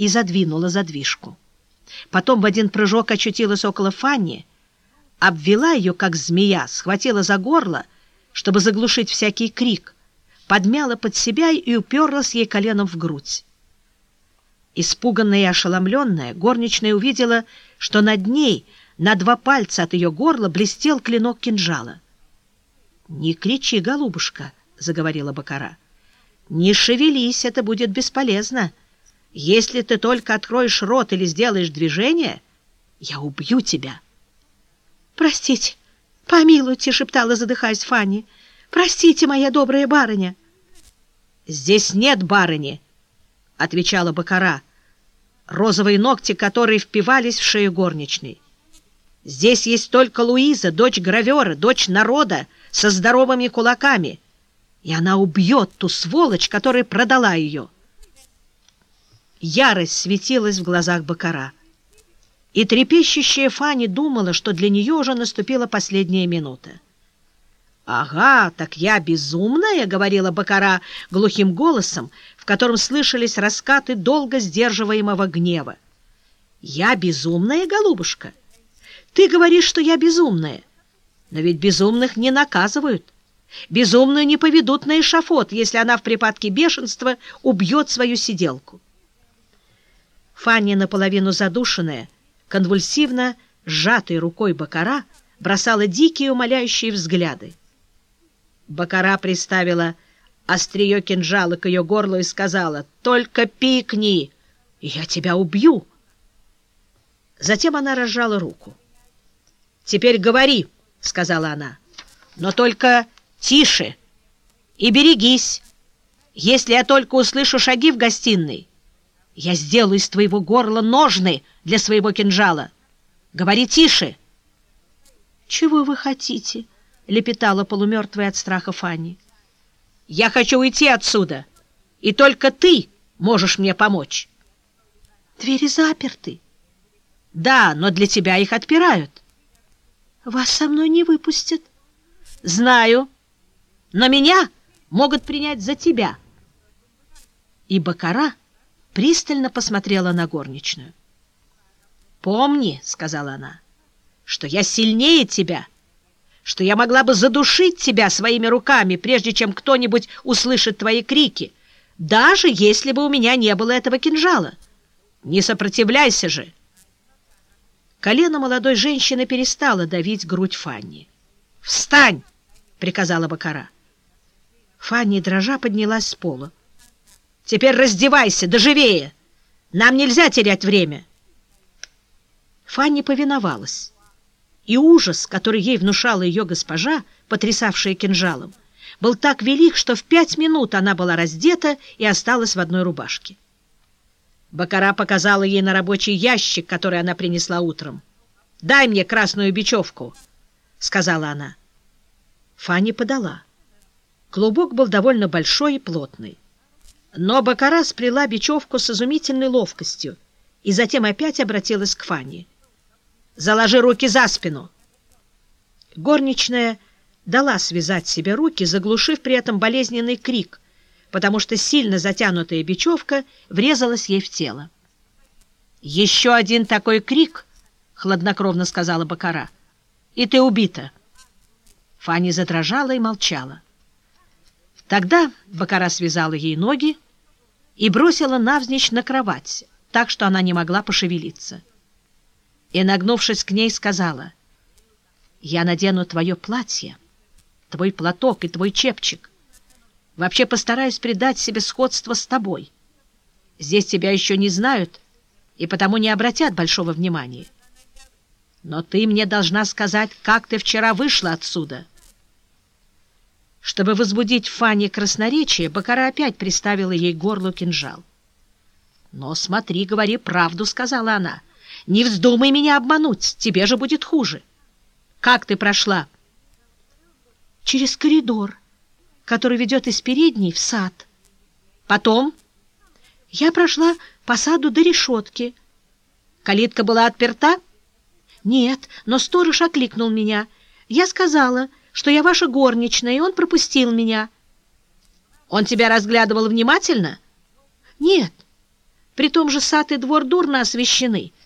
и задвинула задвижку. Потом в один прыжок очутилась около Фанни, обвела ее, как змея, схватила за горло, чтобы заглушить всякий крик, подмяла под себя и уперлась ей коленом в грудь. Испуганная и ошеломленная, горничная увидела, что над ней на два пальца от ее горла блестел клинок кинжала. — Не кричи, голубушка, — заговорила Бакара. — Не шевелись, это будет бесполезно. Если ты только откроешь рот или сделаешь движение, я убью тебя. — Простите, помилуйте, — шептала, задыхаясь Фанни. — Простите, моя добрая барыня. — Здесь нет барыни, — отвечала Бакара, розовые ногти которые впивались в шею горничной. Здесь есть только Луиза, дочь гравера, дочь народа, со здоровыми кулаками, и она убьет ту сволочь, которая продала ее. Ярость светилась в глазах Бакара. И трепещущая Фанни думала, что для нее уже наступила последняя минута. «Ага, так я безумная», — говорила Бакара глухим голосом, в котором слышались раскаты долго сдерживаемого гнева. «Я безумная, голубушка? Ты говоришь, что я безумная. Но ведь безумных не наказывают. Безумную не поведут на эшафот, если она в припадке бешенства убьет свою сиделку». Фанни, наполовину задушенная, конвульсивно сжатой рукой Бакара, бросала дикие умоляющие взгляды. Бакара приставила острие кинжала к ее горлу и сказала «Только пикни, и я тебя убью!» Затем она разжала руку. «Теперь говори», — сказала она, — «но только тише и берегись. Если я только услышу шаги в гостиной, я сделаю из твоего горла ножны для своего кинжала. Говори тише». «Чего вы хотите?» — лепетала полумертвая от страха Фанни. «Я хочу уйти отсюда, и только ты можешь мне помочь». «Двери заперты». «Да, но для тебя их отпирают». «Вас со мной не выпустят». «Знаю, но меня могут принять за тебя». И Бакара пристально посмотрела на горничную. «Помни, — сказала она, — что я сильнее тебя, что я могла бы задушить тебя своими руками, прежде чем кто-нибудь услышит твои крики, даже если бы у меня не было этого кинжала. Не сопротивляйся же!» Колено молодой женщины перестало давить грудь Фанни. «Встань!» — приказала Бакара. Фанни, дрожа, поднялась с пола. Теперь раздевайся, да живее! Нам нельзя терять время!» Фанни повиновалась, и ужас, который ей внушала ее госпожа, потрясавшая кинжалом, был так велик, что в пять минут она была раздета и осталась в одной рубашке. Бакара показала ей на рабочий ящик, который она принесла утром. «Дай мне красную бечевку», — сказала она. Фанни подала. Клубок был довольно большой и плотный. Но Бакара сплела бечевку с изумительной ловкостью и затем опять обратилась к Фанни. «Заложи руки за спину!» Горничная дала связать себе руки, заглушив при этом болезненный крик, потому что сильно затянутая бечевка врезалась ей в тело. «Еще один такой крик!» — хладнокровно сказала Бакара. «И ты убита!» Фанни задрожала и молчала. Тогда Бакара связала ей ноги и бросила навзничь на кровать, так что она не могла пошевелиться. И, нагнувшись к ней, сказала, «Я надену твое платье, твой платок и твой чепчик. Вообще постараюсь придать себе сходство с тобой. Здесь тебя еще не знают и потому не обратят большого внимания. Но ты мне должна сказать, как ты вчера вышла отсюда». Чтобы возбудить Фанни красноречие, Бакара опять приставила ей горло кинжал. «Но смотри, говори правду», — сказала она. «Не вздумай меня обмануть, тебе же будет хуже. Как ты прошла?» «Через коридор, который ведет из передней в сад. Потом я прошла по саду до решетки. Калитка была отперта?» «Нет, но сторож окликнул меня. Я сказала...» что я ваша горничная, и он пропустил меня. Он тебя разглядывал внимательно? Нет. При том же сад и двор дурно освещены —